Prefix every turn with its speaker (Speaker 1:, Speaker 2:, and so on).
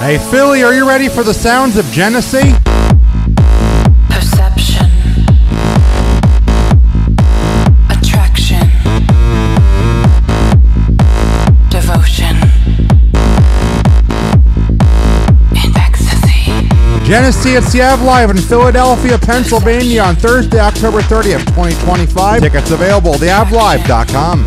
Speaker 1: Hey, Philly, are you ready for the sounds of Genesee?
Speaker 2: Perception. Attraction. Devotion. In ecstasy.
Speaker 1: Genesee at The Ave Live in Philadelphia, Pennsylvania on Thursday, October 30th, 2025. Tickets available at theavlive.com.